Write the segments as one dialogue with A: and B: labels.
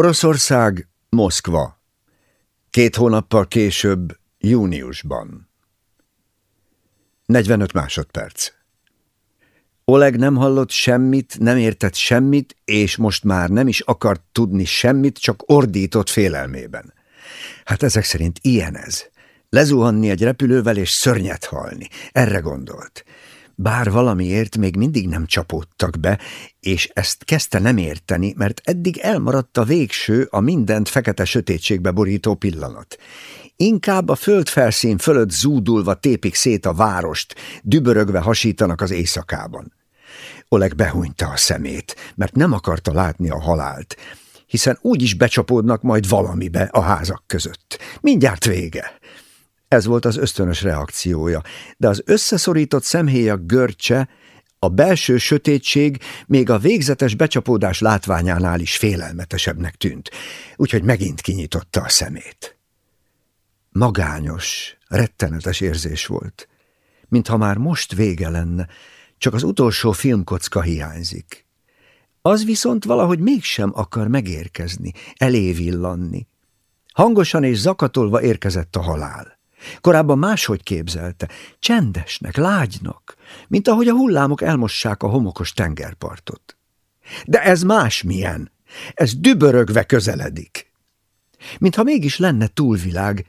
A: Oroszország, Moszkva. Két hónappal később, júniusban. 45 másodperc. Oleg nem hallott semmit, nem értett semmit, és most már nem is akart tudni semmit, csak ordított félelmében. Hát ezek szerint ilyen ez. Lezuhanni egy repülővel és szörnyet halni. Erre gondolt bár valamiért még mindig nem csapódtak be, és ezt kezdte nem érteni, mert eddig elmaradt a végső, a mindent fekete sötétségbe borító pillanat. Inkább a földfelszín fölött zúdulva tépik szét a várost, dübörögve hasítanak az éjszakában. Oleg behúnyta a szemét, mert nem akarta látni a halált, hiszen úgy is becsapódnak majd valamibe a házak között. Mindjárt vége. Ez volt az ösztönös reakciója, de az összeszorított szemhéjak görcse, a belső sötétség még a végzetes becsapódás látványánál is félelmetesebbnek tűnt, úgyhogy megint kinyitotta a szemét. Magányos, rettenetes érzés volt, mintha már most vége lenne, csak az utolsó filmkocka hiányzik. Az viszont valahogy mégsem akar megérkezni, elévillanni. Hangosan és zakatolva érkezett a halál. Korábban máshogy képzelte, csendesnek, lágynak, mint ahogy a hullámok elmossák a homokos tengerpartot. De ez másmilyen, ez dübörögve közeledik. Mintha mégis lenne túlvilág,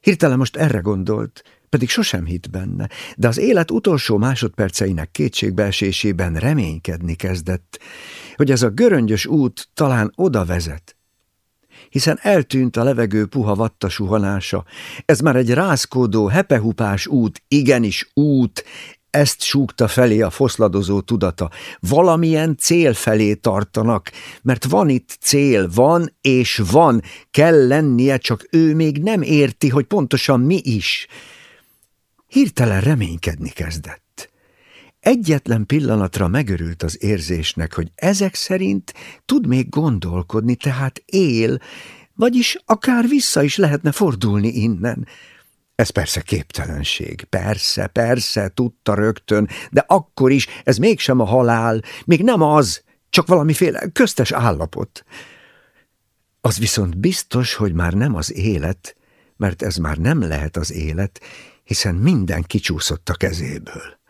A: hirtelen most erre gondolt, pedig sosem hitt benne, de az élet utolsó másodperceinek kétségbeesésében reménykedni kezdett, hogy ez a göröngyös út talán oda vezet, hiszen eltűnt a levegő puha vatta suhanása. Ez már egy rázkódó, hepehupás út, igenis út, ezt súgta felé a foszladozó tudata. Valamilyen cél felé tartanak, mert van itt cél, van és van, kell lennie, csak ő még nem érti, hogy pontosan mi is. Hirtelen reménykedni kezdett. Egyetlen pillanatra megörült az érzésnek, hogy ezek szerint tud még gondolkodni, tehát él, vagyis akár vissza is lehetne fordulni innen. Ez persze képtelenség, persze, persze, tudta rögtön, de akkor is ez mégsem a halál, még nem az, csak valamiféle köztes állapot. Az viszont biztos, hogy már nem az élet, mert ez már nem lehet az élet, hiszen minden kicsúszott a kezéből.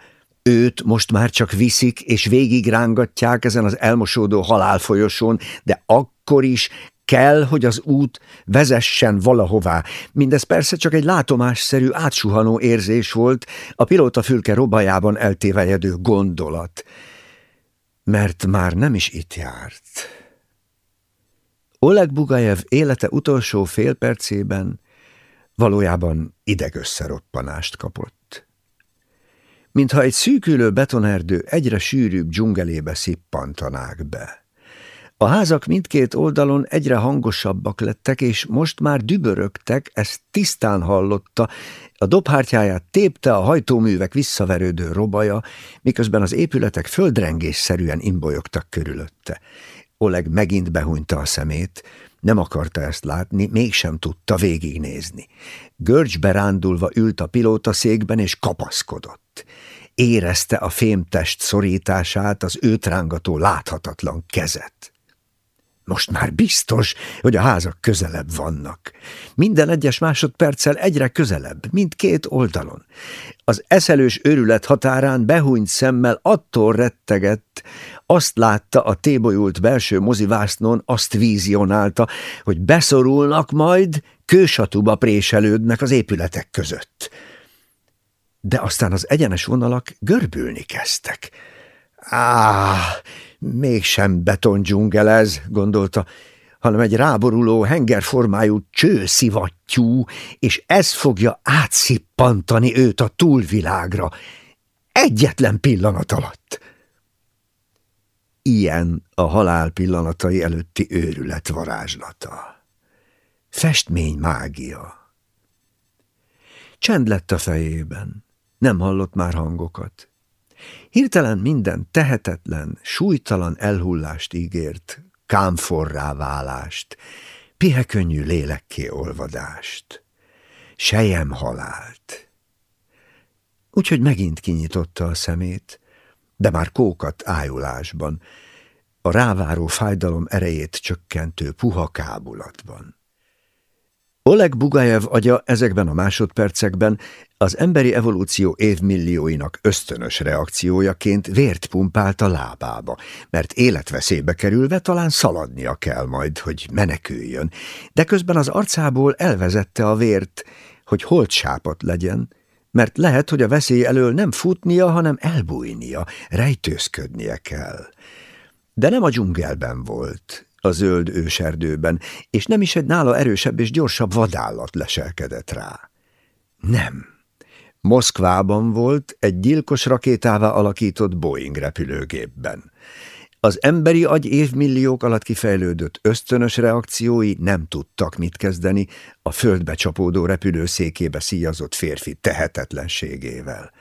A: Őt most már csak viszik és végig rángatják ezen az elmosódó halálfolyosón, de akkor is kell, hogy az út vezessen valahová. Mindez persze csak egy látomásszerű, átsuhanó érzés volt, a pilóta fülke robajában eltévejedő gondolat. Mert már nem is itt járt. Oleg Bugajev élete utolsó fél percében valójában idegösszeroppanást kapott mintha egy szűkülő betonerdő egyre sűrűbb dzsungelébe szippantanák be. A házak mindkét oldalon egyre hangosabbak lettek, és most már dübörögtek, ezt tisztán hallotta, a dobhártyáját tépte a hajtóművek visszaverődő robaja, miközben az épületek földrengésszerűen imbolyogtak körülötte. Oleg megint behúnyta a szemét, nem akarta ezt látni, mégsem tudta végignézni. Görcsbe rándulva ült a pilóta székben és kapaszkodott. Érezte a fémtest szorítását, az őt rángató láthatatlan kezet. Most már biztos, hogy a házak közelebb vannak. Minden egyes másodperccel egyre közelebb, mindkét oldalon. Az eszelős őrület határán behúnyt szemmel attól rettegett, azt látta a tébolyult belső mozivásznon, azt vízionálta, hogy beszorulnak majd, kősatuba préselődnek az épületek között. De aztán az egyenes vonalak görbülni kezdtek. Á, mégsem betondzsungel ez, gondolta, hanem egy ráboruló, hengerformájú csőszivattyú, és ez fogja átszippantani őt a túlvilágra. Egyetlen pillanat alatt. Ilyen a halál pillanatai előtti őrület varázslata. Festmény mágia. Csend lett a fejében, nem hallott már hangokat. Hirtelen minden tehetetlen, súlytalan elhullást ígért, kámforrá válást, pihekönnyű lélekké olvadást, sejem halált. Úgyhogy megint kinyitotta a szemét, de már kókat ájulásban, a ráváró fájdalom erejét csökkentő puha kábulatban. Oleg Bugajev agya ezekben a másodpercekben az emberi evolúció évmillióinak ösztönös reakciójaként vért pumpált a lábába, mert életveszélybe kerülve talán szaladnia kell majd, hogy meneküljön, de közben az arcából elvezette a vért, hogy sápat legyen, mert lehet, hogy a veszély elől nem futnia, hanem elbújnia, rejtőzködnie kell. De nem a dzsungelben volt, a zöld őserdőben, és nem is egy nála erősebb és gyorsabb vadállat leselkedett rá. Nem. Moszkvában volt egy gyilkos rakétává alakított Boeing repülőgépben. Az emberi agy évmilliók alatt kifejlődött ösztönös reakciói nem tudtak mit kezdeni a földbe csapódó repülőszékébe szíjazott férfi tehetetlenségével.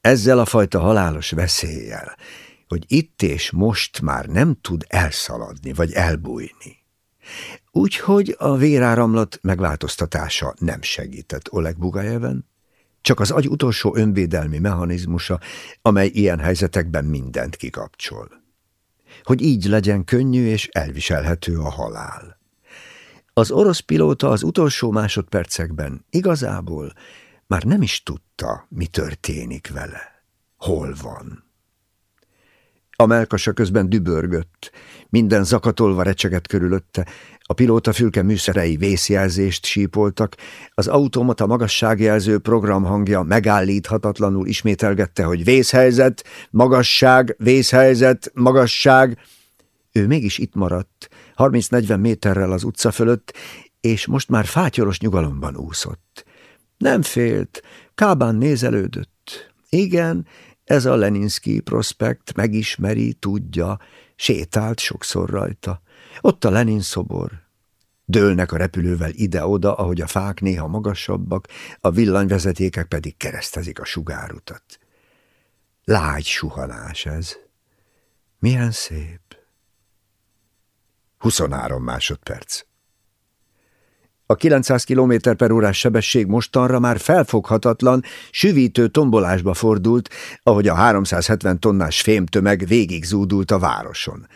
A: Ezzel a fajta halálos veszéllyel, hogy itt és most már nem tud elszaladni vagy elbújni. Úgyhogy a véráramlat megváltoztatása nem segített Oleg Bugajeven, csak az agy utolsó önvédelmi mechanizmusa, amely ilyen helyzetekben mindent kikapcsol. Hogy így legyen könnyű és elviselhető a halál. Az orosz pilóta az utolsó másodpercekben igazából már nem is tudta, mi történik vele, hol van. A melkasa közben dübörgött, minden zakatolva recsegett körülötte, a pilóta fülke műszerei vészjelzést sípoltak, az automata magasságjelző programhangja megállíthatatlanul ismételgette, hogy vészhelyzet, magasság, vészhelyzet, magasság. Ő mégis itt maradt, 30-40 méterrel az utca fölött, és most már fátyolos nyugalomban úszott. Nem félt, kábán nézelődött. Igen, ez a Leninski prospekt megismeri, tudja, sétált sokszor rajta. Ott a Lenin szobor. Dőlnek a repülővel ide-oda, ahogy a fák néha magasabbak, a villanyvezetékek pedig keresztezik a sugárutat. Lágy suhanás ez. Milyen szép. 23 másodperc. A 900 km per órás sebesség mostanra már felfoghatatlan, süvítő tombolásba fordult, ahogy a 370 tonnás fémtömeg végig zúdult a városon.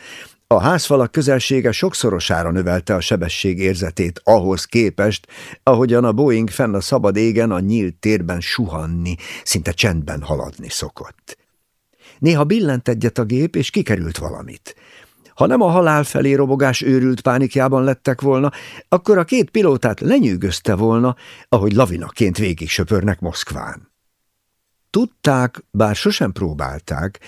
A: A házfalak közelsége sokszorosára növelte a sebesség érzetét ahhoz képest, ahogyan a Boeing fenn a szabad égen a nyílt térben suhanni, szinte csendben haladni szokott. Néha billent egyet a gép, és kikerült valamit – ha nem a halál felé robogás őrült pánikjában lettek volna, akkor a két pilótát lenyűgözte volna, ahogy lavinaként végig söpörnek Moszkván. Tudták, bár sosem próbálták,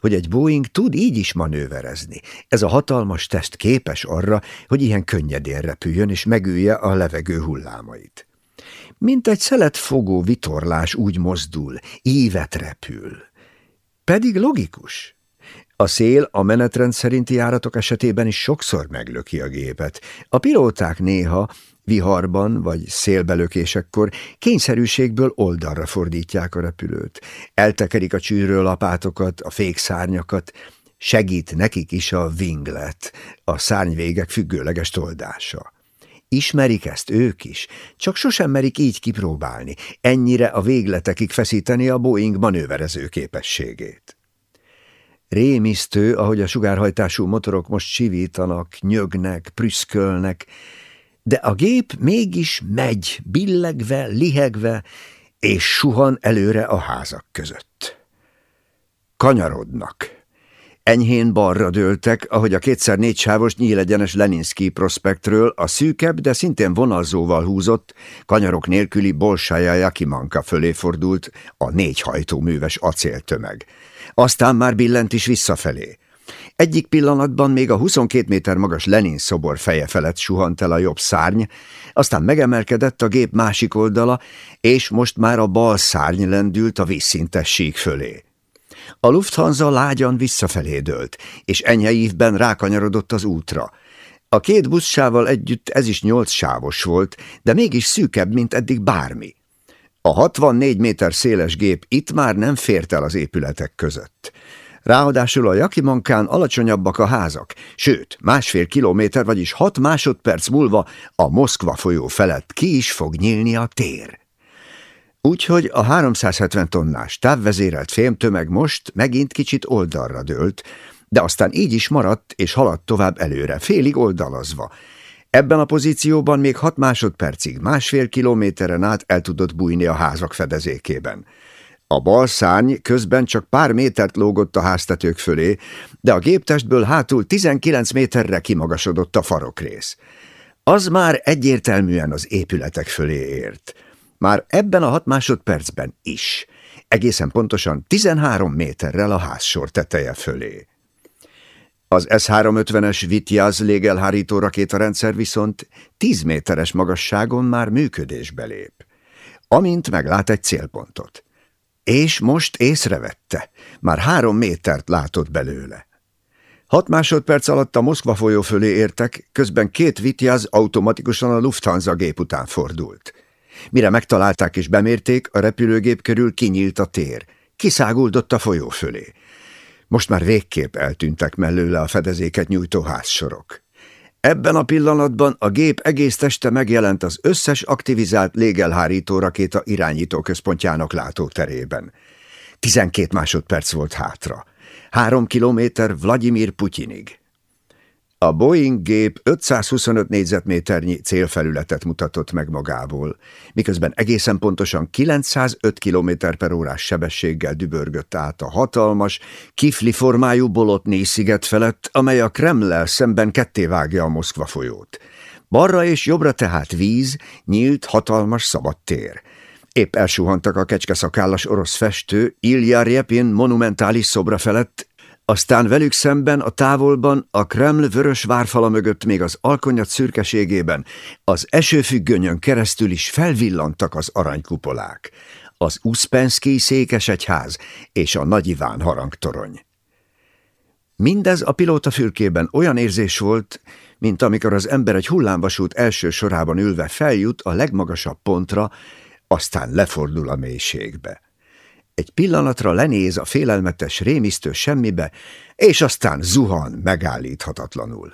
A: hogy egy Boeing tud így is manőverezni. Ez a hatalmas test képes arra, hogy ilyen könnyedén repüljön és megülje a levegő hullámait. Mint egy szeletfogó vitorlás úgy mozdul, ívet repül. Pedig logikus. A szél a menetrend szerinti járatok esetében is sokszor meglöki a gépet. A pilóták néha viharban vagy szélbelökésekkor kényszerűségből oldalra fordítják a repülőt. Eltekerik a csűrő lapátokat, a fékszárnyakat, segít nekik is a winglet, a szárnyvégek függőleges toldása. Ismerik ezt ők is, csak sosem merik így kipróbálni, ennyire a végletekig feszíteni a Boeing manőverező képességét. Rémisztő, ahogy a sugárhajtású motorok most sivítanak, nyögnek, prüszkölnek, de a gép mégis megy, billegve, lihegve, és suhan előre a házak között. Kanyarodnak. Enyhén balra dőltek, ahogy a kétszer négy sávos nyílegyenes Leninski prospektről a szűkebb, de szintén vonalzóval húzott, kanyarok nélküli Bolsája Jakimanka fölé fordult a négy hajtóműves acéltömeg aztán már billent is visszafelé. Egyik pillanatban még a 22 méter magas Lenin szobor feje felett suhant el a jobb szárny, aztán megemelkedett a gép másik oldala, és most már a bal szárny lendült a vízszintes sík fölé. A Lufthansa lágyan visszafelé dőlt, és enyhe ívben rákanyarodott az útra. A két buszsával együtt ez is nyolc sávos volt, de mégis szűkebb, mint eddig bármi. A 64 méter széles gép itt már nem fért el az épületek között. Ráadásul a Jakimankán alacsonyabbak a házak, sőt, másfél kilométer, vagyis hat másodperc múlva a Moszkva folyó felett ki is fog nyílni a tér. Úgyhogy a 370 tonnás távvezérelt fémtömeg most megint kicsit oldalra dőlt, de aztán így is maradt és haladt tovább előre, félig oldalazva. Ebben a pozícióban még hat másodpercig, másfél kilométeren át el tudott bújni a házak fedezékében. A bal szárny közben csak pár métert lógott a háztetők fölé, de a géptestből hátul 19 méterre kimagasodott a farokrész. Az már egyértelműen az épületek fölé ért. Már ebben a hat másodpercben is. Egészen pontosan 13 méterrel a házsor teteje fölé. Az S-350-es Vityaz légelhárító rakétarendszer viszont 10 méteres magasságon már működésbe lép. Amint meglát egy célpontot. És most észrevette, már három métert látott belőle. Hat másodperc alatt a Moszkva folyó fölé értek, közben két Vityaz automatikusan a Lufthansa gép után fordult. Mire megtalálták és bemérték, a repülőgép körül kinyílt a tér. Kiszáguldott a folyó fölé. Most már végképp eltűntek mellőle a fedezéket nyújtó házsorok. Ebben a pillanatban a gép egész teste megjelent az összes aktivizált légelhárító rakéta irányító központjának látóterében. Tizenkét másodperc volt hátra. Három kilométer Vladimir Putyinig. A Boeing gép 525 négyzetméternyi célfelületet mutatott meg magából, miközben egészen pontosan 905 km per órás sebességgel dübörgött át a hatalmas, kifli formájú Bolotnyi sziget felett, amely a Kremlel szemben kettévágja a Moszkva folyót. Balra és jobbra tehát víz, nyílt, hatalmas szabad tér. Épp elsuhantak a kecskeszakállas orosz festő Ilya Repin monumentális szobra felett, aztán velük szemben a távolban, a Kreml vörös várfala mögött még az alkonyat szürkeségében, az esőfüggönyön keresztül is felvillantak az aranykupolák, az Uszpenszki székesegyház és a Nagy Iván harangtorony. Mindez a pilóta fülkében olyan érzés volt, mint amikor az ember egy hullámvasút első sorában ülve feljut a legmagasabb pontra, aztán lefordul a mélységbe. Egy pillanatra lenéz a félelmetes, rémisztő semmibe, és aztán zuhan megállíthatatlanul.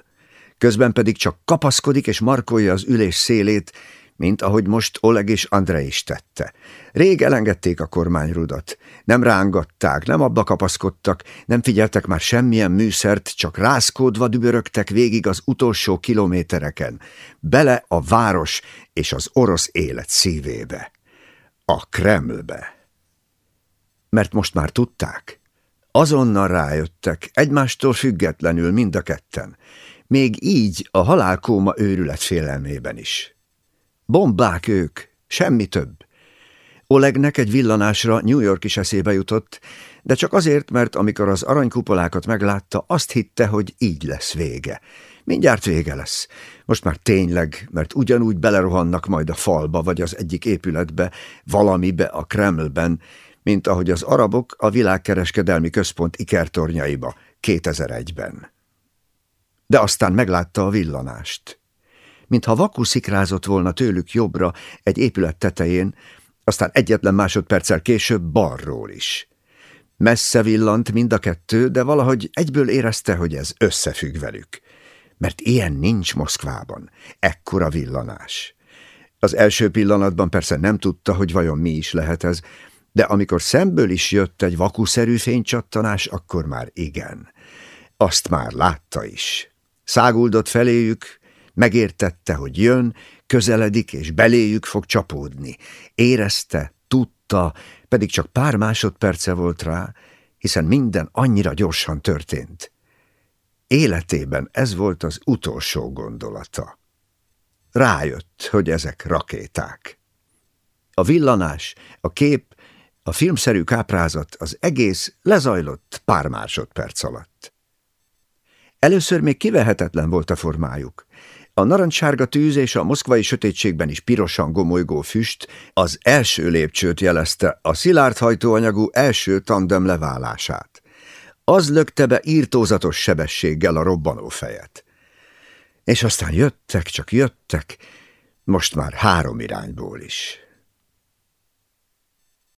A: Közben pedig csak kapaszkodik és markolja az ülés szélét, mint ahogy most Oleg és Andrei is tette. Rég elengedték a kormányrudat, nem rángatták, nem abba kapaszkodtak, nem figyeltek már semmilyen műszert, csak rászkódva dübörögtek végig az utolsó kilométereken, bele a város és az orosz élet szívébe, a Kremlbe mert most már tudták. Azonnal rájöttek, egymástól függetlenül mind a ketten, még így a halálkóma őrület félelmében is. Bombák ők, semmi több. Olegnek egy villanásra New York is eszébe jutott, de csak azért, mert amikor az aranykupolákat meglátta, azt hitte, hogy így lesz vége. Mindjárt vége lesz. Most már tényleg, mert ugyanúgy belerohannak majd a falba, vagy az egyik épületbe, valamibe a Kremlben, mint ahogy az arabok a világkereskedelmi központ ikertornyaiba 2001-ben. De aztán meglátta a villanást. Mintha vaku szikrázott volna tőlük jobbra egy épület tetején, aztán egyetlen másodperccel később balról is. Messze villant mind a kettő, de valahogy egyből érezte, hogy ez összefügg velük. Mert ilyen nincs Moszkvában, ekkora villanás. Az első pillanatban persze nem tudta, hogy vajon mi is lehet ez, de amikor szemből is jött egy vakuszerű fénycsattanás, akkor már igen. Azt már látta is. Száguldott feléjük, megértette, hogy jön, közeledik és beléjük fog csapódni. Érezte, tudta, pedig csak pár másodperce volt rá, hiszen minden annyira gyorsan történt. Életében ez volt az utolsó gondolata. Rájött, hogy ezek rakéták. A villanás, a kép a filmszerű káprázat, az egész lezajlott pár másodperc alatt. Először még kivehetetlen volt a formájuk. A narancssárga tűz és a moszkvai sötétségben is pirosan gomolygó füst az első lépcsőt jelezte, a szilárd hajtóanyagú első tandem leválását. Az lökte be írtózatos sebességgel a robbanó fejet. És aztán jöttek, csak jöttek, most már három irányból is.